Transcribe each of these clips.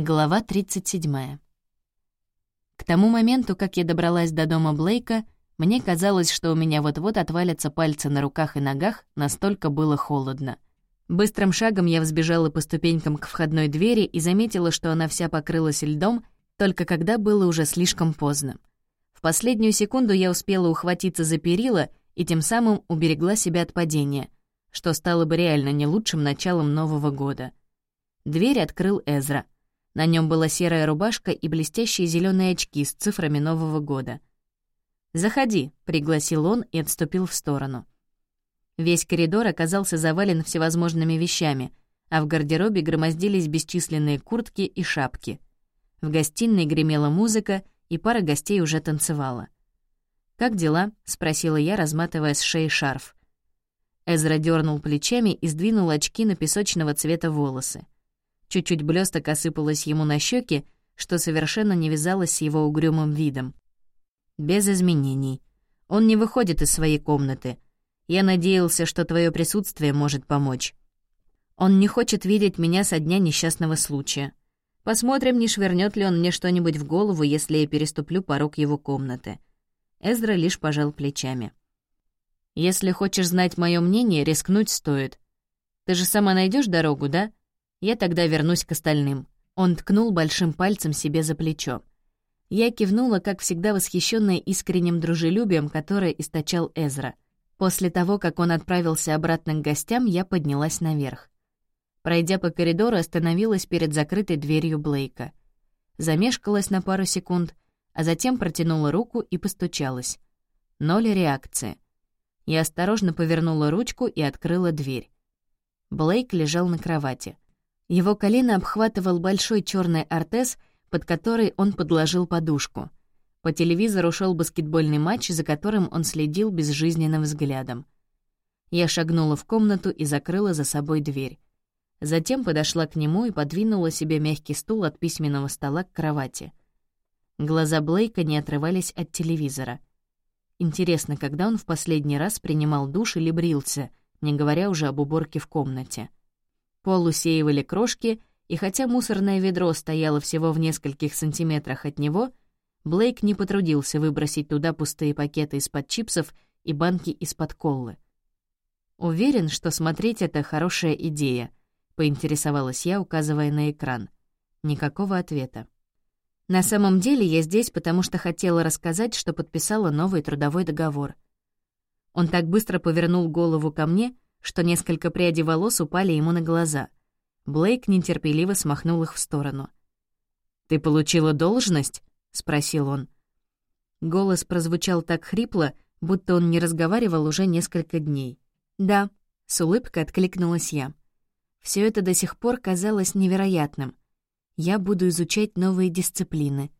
Глава 37. К тому моменту, как я добралась до дома Блейка, мне казалось, что у меня вот-вот отвалятся пальцы на руках и ногах, настолько было холодно. Быстрым шагом я взбежала по ступенькам к входной двери и заметила, что она вся покрылась льдом, только когда было уже слишком поздно. В последнюю секунду я успела ухватиться за перила и тем самым уберегла себя от падения, что стало бы реально не лучшим началом Нового года. Дверь открыл Эзра — на нем была серая рубашка и блестящие зеленые очки с цифрами Нового года. «Заходи», — пригласил он и отступил в сторону. Весь коридор оказался завален всевозможными вещами, а в гардеробе громоздились бесчисленные куртки и шапки. В гостиной гремела музыка, и пара гостей уже танцевала. «Как дела?» — спросила я, разматывая с шеи шарф. Эзра дернул плечами и сдвинул очки на песочного цвета волосы. Чуть-чуть блесток осыпалось ему на щеки, что совершенно не вязалось с его угрюмым видом. Без изменений. Он не выходит из своей комнаты. Я надеялся, что твое присутствие может помочь. Он не хочет видеть меня со дня несчастного случая. Посмотрим, не швырнет ли он мне что-нибудь в голову, если я переступлю порог его комнаты. Эзра лишь пожал плечами. «Если хочешь знать мое мнение, рискнуть стоит. Ты же сама найдешь дорогу, да? Я тогда вернусь к остальным». Он ткнул большим пальцем себе за плечо. Я кивнула, как всегда восхищенная искренним дружелюбием, которое источал Эзра. После того, как он отправился обратно к гостям, я поднялась наверх. Пройдя по коридору, остановилась перед закрытой дверью Блейка. Замешкалась на пару секунд, а затем протянула руку и постучалась. Ноль реакции. Я осторожно повернула ручку и открыла дверь. Блейк лежал на кровати — его колено обхватывал большой черный артез, под который он подложил подушку. По телевизору шел баскетбольный матч, за которым он следил безжизненным взглядом. Я шагнула в комнату и закрыла за собой дверь. Затем подошла к нему и подвинула себе мягкий стул от письменного стола к кровати. Глаза Блейка не отрывались от телевизора. Интересно, когда он в последний раз принимал душ или брился, не говоря уже об уборке в комнате. Пол усеивали крошки, и хотя мусорное ведро стояло всего в нескольких сантиметрах от него, Блейк не потрудился выбросить туда пустые пакеты из-под чипсов и банки из-под коллы. «Уверен, что смотреть — это хорошая идея», — поинтересовалась я, указывая на экран. Никакого ответа. «На самом деле я здесь, потому что хотела рассказать, что подписала новый трудовой договор». Он так быстро повернул голову ко мне — что несколько прядей волос упали ему на глаза. Блейк нетерпеливо смахнул их в сторону. «Ты получила должность?» — спросил он. Голос прозвучал так хрипло, будто он не разговаривал уже несколько дней. «Да», — с улыбкой откликнулась я. Все это до сих пор казалось невероятным. Я буду изучать новые дисциплины.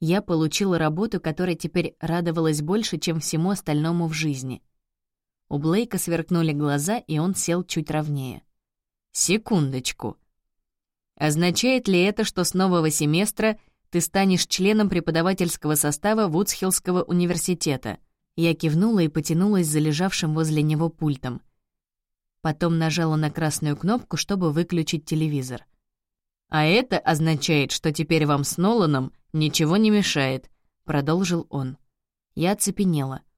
Я получила работу, которая теперь радовалась больше, чем всему остальному в жизни — у Блейка сверкнули глаза, и он сел чуть ровнее. «Секундочку. Означает ли это, что с нового семестра ты станешь членом преподавательского состава Вудсхиллского университета?» Я кивнула и потянулась за лежавшим возле него пультом. Потом нажала на красную кнопку, чтобы выключить телевизор. «А это означает, что теперь вам с Ноланом ничего не мешает», — продолжил он. Я оцепенела —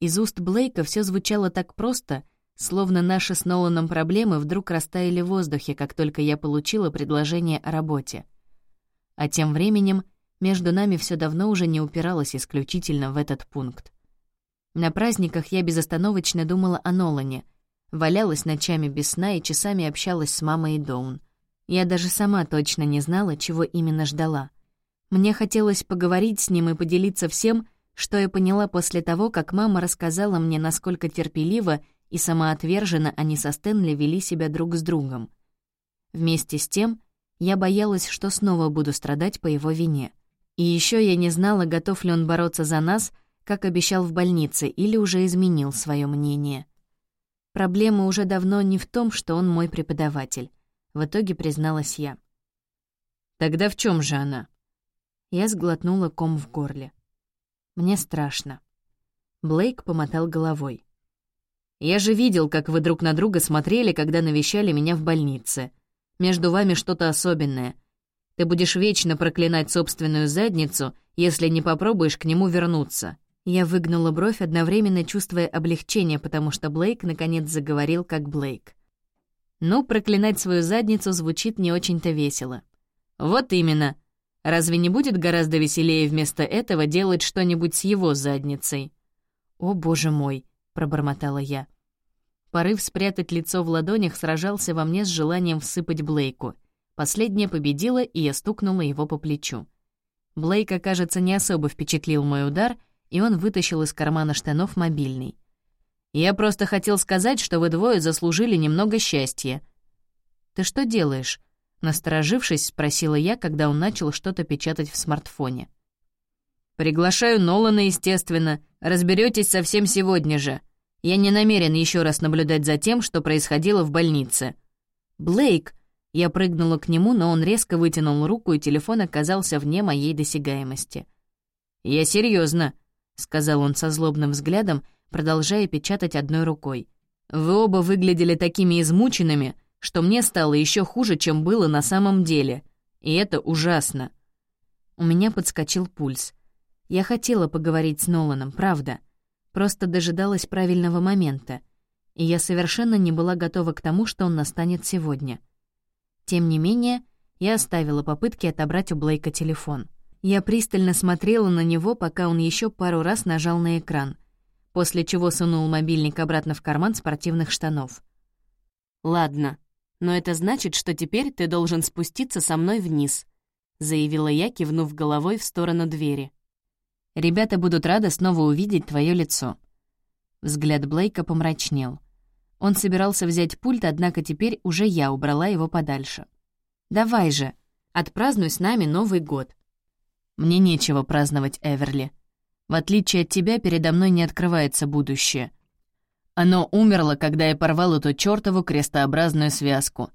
из уст Блейка все звучало так просто, словно наши с Ноланом проблемы вдруг растаяли в воздухе, как только я получила предложение о работе. А тем временем между нами все давно уже не упиралось исключительно в этот пункт. На праздниках я безостановочно думала о Нолане, валялась ночами без сна и часами общалась с мамой и Доун. Я даже сама точно не знала, чего именно ждала. Мне хотелось поговорить с ним и поделиться всем, что я поняла после того, как мама рассказала мне, насколько терпеливо и самоотверженно они со Стэнли вели себя друг с другом. Вместе с тем, я боялась, что снова буду страдать по его вине. И еще я не знала, готов ли он бороться за нас, как обещал в больнице, или уже изменил свое мнение. Проблема уже давно не в том, что он мой преподаватель. В итоге призналась я. «Тогда в чем же она?» Я сглотнула ком в горле. Мне страшно». Блейк помотал головой. «Я же видел, как вы друг на друга смотрели, когда навещали меня в больнице. Между вами что-то особенное. Ты будешь вечно проклинать собственную задницу, если не попробуешь к нему вернуться». Я выгнула бровь, одновременно чувствуя облегчение, потому что Блейк наконец заговорил как Блейк. Ну, проклинать свою задницу звучит не очень-то весело. Вот именно. Разве не будет гораздо веселее вместо этого делать что-нибудь с его задницей? «О, боже мой!» — пробормотала я. Порыв спрятать лицо в ладонях сражался во мне с желанием всыпать Блейку. Последняя победила, и я стукнула его по плечу. Блейка, кажется, не особо впечатлил мой удар, и он вытащил из кармана штанов мобильный. «Я просто хотел сказать, что вы двое заслужили немного счастья». «Ты что делаешь?» Насторожившись, спросила я, когда он начал что-то печатать в смартфоне. «Приглашаю Нолана, естественно. Разберетесь совсем сегодня же. Я не намерен еще раз наблюдать за тем, что происходило в больнице». «Блейк!» Я прыгнула к нему, но он резко вытянул руку, и телефон оказался вне моей досягаемости. «Я серьезно, сказал он со злобным взглядом, продолжая печатать одной рукой. «Вы оба выглядели такими измученными, что мне стало еще хуже, чем было на самом деле. И это ужасно». У меня подскочил пульс. Я хотела поговорить с Ноланом, правда. Просто дожидалась правильного момента. И я совершенно не была готова к тому, что он настанет сегодня. Тем не менее, я оставила попытки отобрать у Блейка телефон. Я пристально смотрела на него, пока он еще пару раз нажал на экран, после чего сунул мобильник обратно в карман спортивных штанов. «Ладно, но это значит, что теперь ты должен спуститься со мной вниз», заявила я, кивнув головой в сторону двери. «Ребята будут рады снова увидеть твое лицо». Взгляд Блейка помрачнел. Он собирался взять пульт, однако теперь уже я убрала его подальше. «Давай же, отпразднуй с нами Новый год». Мне нечего праздновать, Эверли. В отличие от тебя, передо мной не открывается будущее. Оно умерло, когда я порвал эту чёртову крестообразную связку.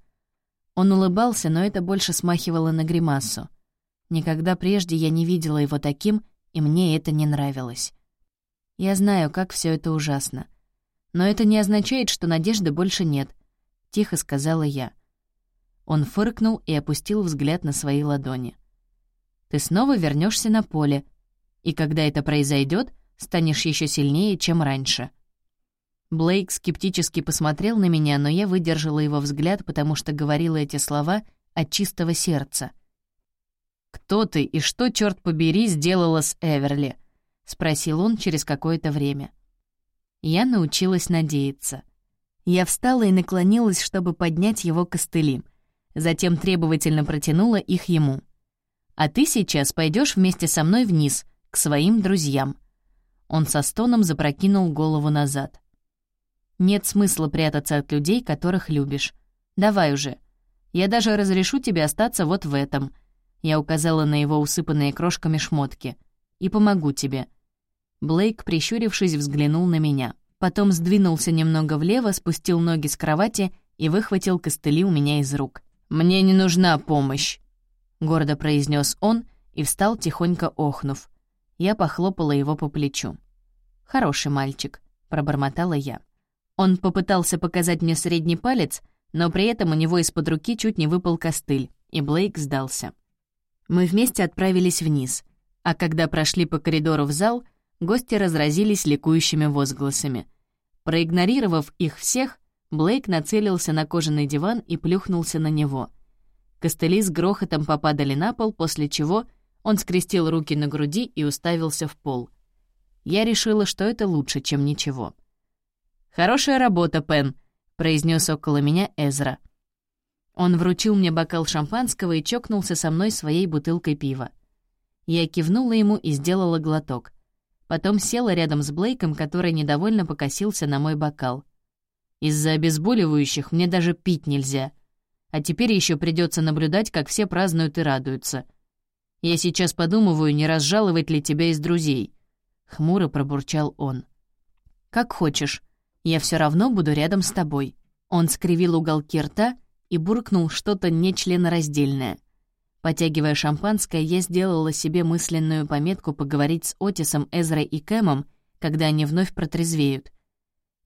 Он улыбался, но это больше смахивало на гримасу. Никогда прежде я не видела его таким, и мне это не нравилось. Я знаю, как все это ужасно. Но это не означает, что надежды больше нет, — тихо сказала я. Он фыркнул и опустил взгляд на свои ладони ты снова вернешься на поле, и когда это произойдет, станешь еще сильнее, чем раньше». Блейк скептически посмотрел на меня, но я выдержала его взгляд, потому что говорила эти слова от чистого сердца. «Кто ты и что, черт побери, сделала с Эверли?» — спросил он через какое-то время. Я научилась надеяться. Я встала и наклонилась, чтобы поднять его костыли, затем требовательно протянула их ему — а ты сейчас пойдешь вместе со мной вниз, к своим друзьям». Он со стоном запрокинул голову назад. «Нет смысла прятаться от людей, которых любишь. Давай уже. Я даже разрешу тебе остаться вот в этом». Я указала на его усыпанные крошками шмотки. «И помогу тебе». Блейк, прищурившись, взглянул на меня. Потом сдвинулся немного влево, спустил ноги с кровати и выхватил костыли у меня из рук. «Мне не нужна помощь», гордо произнес он и встал, тихонько охнув. Я похлопала его по плечу. «Хороший мальчик», — пробормотала я. Он попытался показать мне средний палец, но при этом у него из-под руки чуть не выпал костыль, и Блейк сдался. Мы вместе отправились вниз, а когда прошли по коридору в зал, гости разразились ликующими возгласами. Проигнорировав их всех, Блейк нацелился на кожаный диван и плюхнулся на него — Костыли с грохотом попадали на пол, после чего он скрестил руки на груди и уставился в пол. Я решила, что это лучше, чем ничего. «Хорошая работа, Пен», — произнес около меня Эзра. Он вручил мне бокал шампанского и чокнулся со мной своей бутылкой пива. Я кивнула ему и сделала глоток. Потом села рядом с Блейком, который недовольно покосился на мой бокал. «Из-за обезболивающих мне даже пить нельзя», а теперь еще придется наблюдать, как все празднуют и радуются. Я сейчас подумываю, не разжаловать ли тебя из друзей. Хмуро пробурчал он. Как хочешь. Я все равно буду рядом с тобой. Он скривил уголки рта и буркнул что-то нечленораздельное. Потягивая шампанское, я сделала себе мысленную пометку поговорить с Отисом, Эзрой и Кэмом, когда они вновь протрезвеют.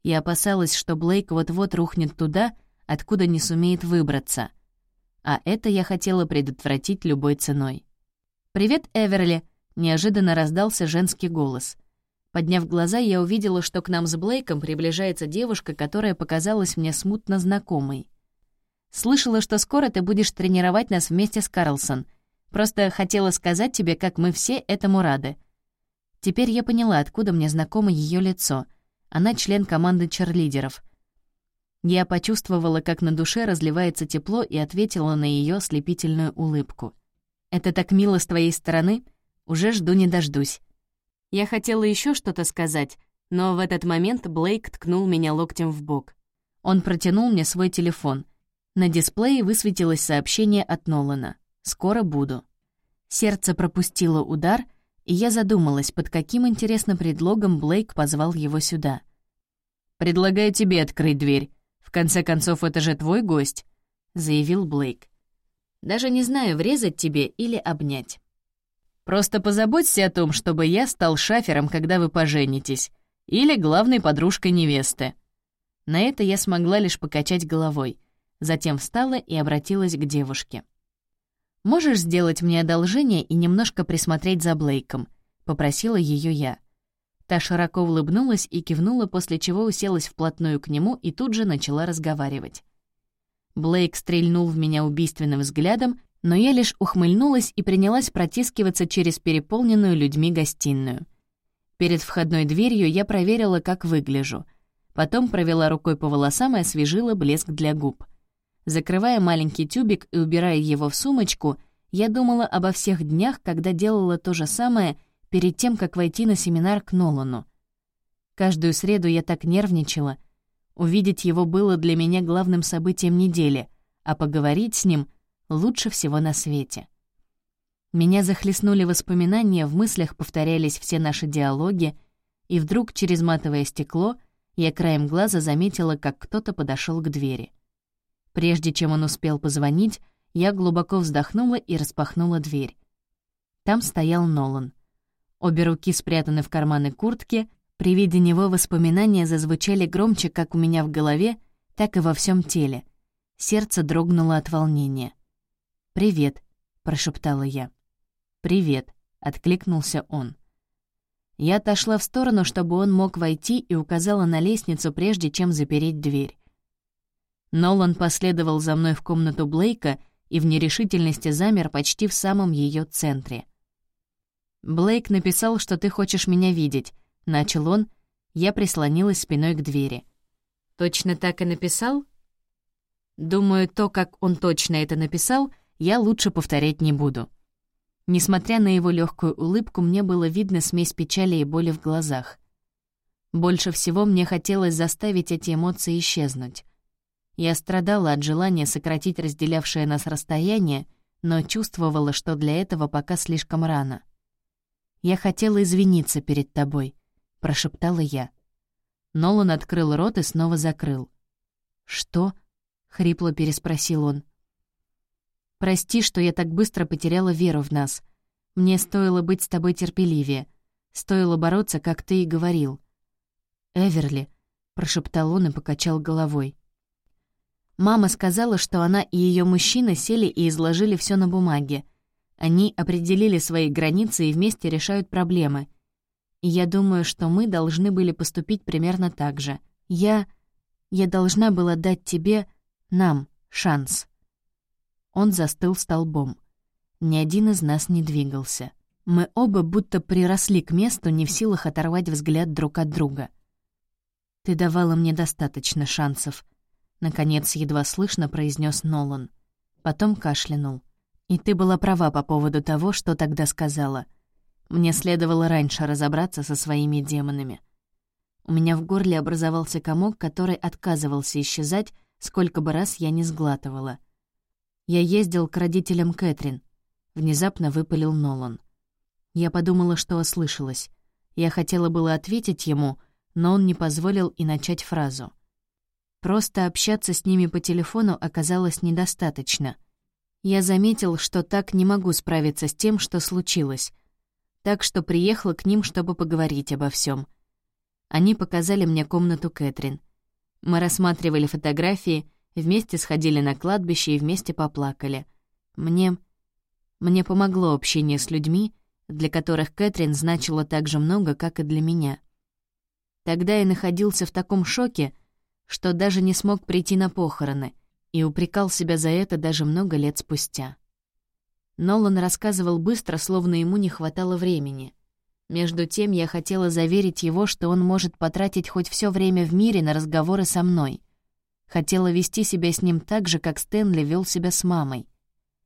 Я опасалась, что Блейк вот-вот рухнет туда, откуда не сумеет выбраться. а это я хотела предотвратить любой ценой. «Привет, Эверли!» — неожиданно раздался женский голос. Подняв глаза, я увидела, что к нам с Блейком приближается девушка, которая показалась мне смутно знакомой. «Слышала, что скоро ты будешь тренировать нас вместе с Карлсон. Просто хотела сказать тебе, как мы все этому рады». Теперь я поняла, откуда мне знакомо ее лицо. Она член команды черлидеров. Я почувствовала, как на душе разливается тепло, и ответила на ее слепительную улыбку. «Это так мило с твоей стороны. Уже жду не дождусь». Я хотела еще что-то сказать, но в этот момент Блейк ткнул меня локтем в бок. Он протянул мне свой телефон. На дисплее высветилось сообщение от Нолана. «Скоро буду». Сердце пропустило удар, и я задумалась, под каким интересным предлогом Блейк позвал его сюда. «Предлагаю тебе открыть дверь. В конце концов, это же твой гость», — заявил Блейк. Даже не знаю, врезать тебе или обнять. Просто позаботься о том, чтобы я стал шафером, когда вы поженитесь, или главной подружкой невесты». На это я смогла лишь покачать головой, затем встала и обратилась к девушке. «Можешь сделать мне одолжение и немножко присмотреть за Блейком?» — попросила ее я. Та широко улыбнулась и кивнула, после чего уселась вплотную к нему и тут же начала разговаривать. Блейк стрельнул в меня убийственным взглядом, но я лишь ухмыльнулась и принялась протискиваться через переполненную людьми гостиную. Перед входной дверью я проверила, как выгляжу. Потом провела рукой по волосам и освежила блеск для губ. Закрывая маленький тюбик и убирая его в сумочку, я думала обо всех днях, когда делала то же самое перед тем, как войти на семинар к Нолану. Каждую среду я так нервничала — Увидеть его было для меня главным событием недели, а поговорить с ним лучше всего на свете. Меня захлестнули воспоминания, в мыслях повторялись все наши диалоги, и вдруг через матовое стекло я краем глаза заметила, как кто-то подошел к двери. Прежде чем он успел позвонить, я глубоко вздохнула и распахнула дверь. Там стоял Нолан. Обе руки спрятаны в карманы куртки, при виде него воспоминания зазвучали громче как у меня в голове, так и во всем теле. Сердце дрогнуло от волнения. «Привет», — прошептала я. «Привет», — откликнулся он. Я отошла в сторону, чтобы он мог войти, и указала на лестницу, прежде чем запереть дверь. Нолан последовал за мной в комнату Блейка и в нерешительности замер почти в самом ее центре. «Блейк написал, что ты хочешь меня видеть», Начал он, я прислонилась спиной к двери. «Точно так и написал?» Думаю, то, как он точно это написал, я лучше повторять не буду. Несмотря на его легкую улыбку, мне было видно смесь печали и боли в глазах. Больше всего мне хотелось заставить эти эмоции исчезнуть. Я страдала от желания сократить разделявшее нас расстояние, но чувствовала, что для этого пока слишком рано. Я хотела извиниться перед тобой, — прошептала я. Нолан открыл рот и снова закрыл. «Что?» — хрипло переспросил он. «Прости, что я так быстро потеряла веру в нас. Мне стоило быть с тобой терпеливее. Стоило бороться, как ты и говорил». «Эверли», — прошептал он и покачал головой. Мама сказала, что она и ее мужчина сели и изложили все на бумаге. Они определили свои границы и вместе решают проблемы — и я думаю, что мы должны были поступить примерно так же. Я... я должна была дать тебе, нам, шанс. Он застыл столбом. Ни один из нас не двигался. Мы оба будто приросли к месту, не в силах оторвать взгляд друг от друга. «Ты давала мне достаточно шансов», — наконец едва слышно произнес Нолан. Потом кашлянул. «И ты была права по поводу того, что тогда сказала. Мне следовало раньше разобраться со своими демонами. У меня в горле образовался комок, который отказывался исчезать, сколько бы раз я не сглатывала. Я ездил к родителям Кэтрин. Внезапно выпалил Нолан. Я подумала, что ослышалась. Я хотела было ответить ему, но он не позволил и начать фразу. Просто общаться с ними по телефону оказалось недостаточно. Я заметил, что так не могу справиться с тем, что случилось — так что приехала к ним, чтобы поговорить обо всем. Они показали мне комнату Кэтрин. Мы рассматривали фотографии, Вместе сходили на кладбище и вместе поплакали. Мне... Мне помогло общение с людьми, для которых Кэтрин значила так же много, как и для меня. Тогда я находился в таком шоке, что даже не смог прийти на похороны и упрекал себя за это даже много лет спустя. Нолан рассказывал быстро, словно ему не хватало времени. Между тем я хотела заверить его, что он может потратить хоть все время в мире на разговоры со мной. Хотела вести себя с ним так же, как Стэнли вел себя с мамой.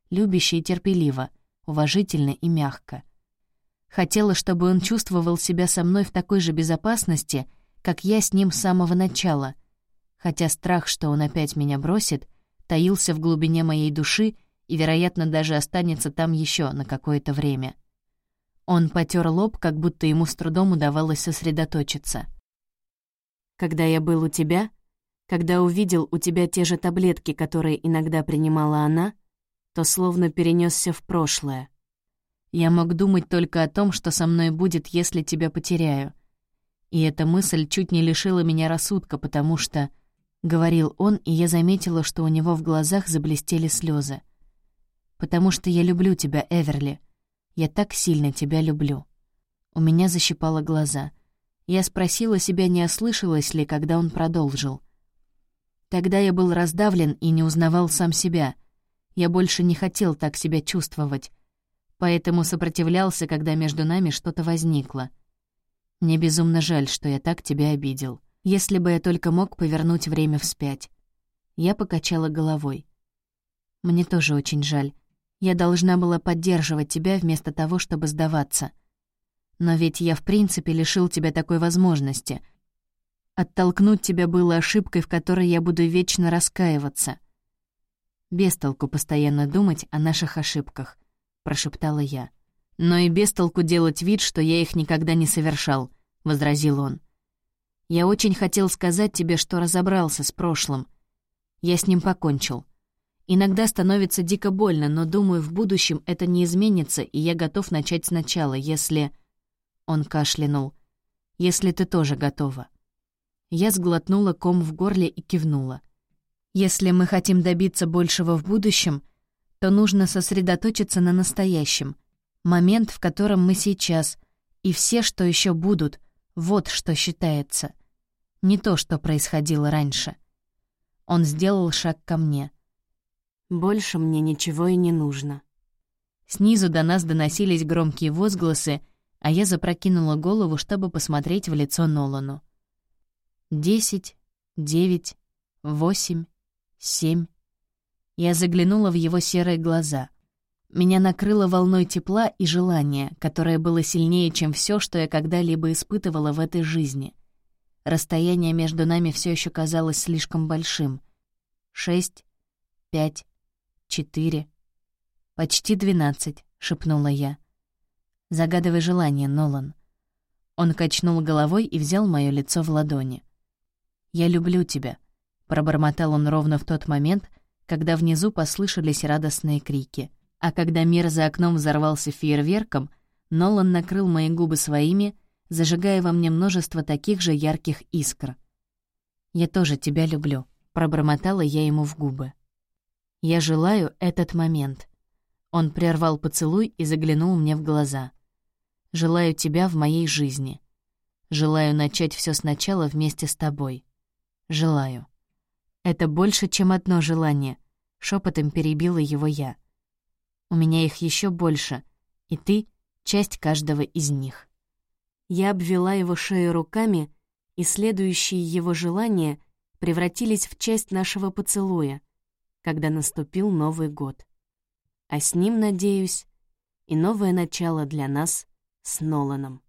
Любяще и терпеливо, уважительно и мягко. Хотела, чтобы он чувствовал себя со мной в такой же безопасности, как я с ним с самого начала, хотя страх, что он опять меня бросит, таился в глубине моей души и, вероятно, даже останется там еще на какое-то время. Он потер лоб, как будто ему с трудом удавалось сосредоточиться. «Когда я был у тебя, когда увидел у тебя те же таблетки, которые иногда принимала она, то словно перенесся в прошлое. Я мог думать только о том, что со мной будет, если тебя потеряю. И эта мысль чуть не лишила меня рассудка, потому что — говорил он, и я заметила, что у него в глазах заблестели слезы. «Потому что я люблю тебя, Эверли. Я так сильно тебя люблю». У меня защипало глаза. Я спросила себя, не ослышалась ли, когда он продолжил. Тогда я был раздавлен и не узнавал сам себя. Я больше не хотел так себя чувствовать, поэтому сопротивлялся, когда между нами что-то возникло. Мне безумно жаль, что я так тебя обидел. Если бы я только мог повернуть время вспять. Я покачала головой. Мне тоже очень жаль. Я должна была поддерживать тебя вместо того, чтобы сдаваться. Но ведь я в принципе лишил тебя такой возможности. Оттолкнуть тебя было ошибкой, в которой я буду вечно раскаиваться. Без толку постоянно думать о наших ошибках, прошептала я. Но и без толку делать вид, что я их никогда не совершал, возразил он. Я очень хотел сказать тебе, что разобрался с прошлым. Я с ним покончил. Иногда становится дико больно, но, думаю, в будущем это не изменится, и я готов начать сначала, если...» Он кашлянул. «Если ты тоже готова». Я сглотнула ком в горле и кивнула. «Если мы хотим добиться большего в будущем, то нужно сосредоточиться на настоящем. Момент, в котором мы сейчас, и все, что еще будут, вот что считается не то, что происходило раньше. Он сделал шаг ко мне. «Больше мне ничего и не нужно». Снизу до нас доносились громкие возгласы, а я запрокинула голову, чтобы посмотреть в лицо Нолану. Десять, девять, восемь, семь. Я заглянула в его серые глаза. Меня накрыло волной тепла и желания, которое было сильнее, чем все, что я когда-либо испытывала в этой жизни. Расстояние между нами все еще казалось слишком большим. Шесть, пять, четыре, почти двенадцать, шепнула я. Загадывай желание, Нолан. Он качнул головой и взял мое лицо в ладони. «Я люблю тебя», — пробормотал он ровно в тот момент, когда внизу послышались радостные крики. А когда мир за окном взорвался фейерверком, Нолан накрыл мои губы своими, зажигая во мне множество таких же ярких искр. «Я тоже тебя люблю», — пробормотала я ему в губы. «Я желаю этот момент». Он прервал поцелуй и заглянул мне в глаза. «Желаю тебя в моей жизни. Желаю начать все сначала вместе с тобой. Желаю». «Это больше, чем одно желание», — шепотом перебила его я. «У меня их еще больше, и ты — часть каждого из них». Я обвела его шею руками, и следующие его желания превратились в часть нашего поцелуя, когда наступил Новый год. А с ним, надеюсь, и новое начало для нас с Ноланом.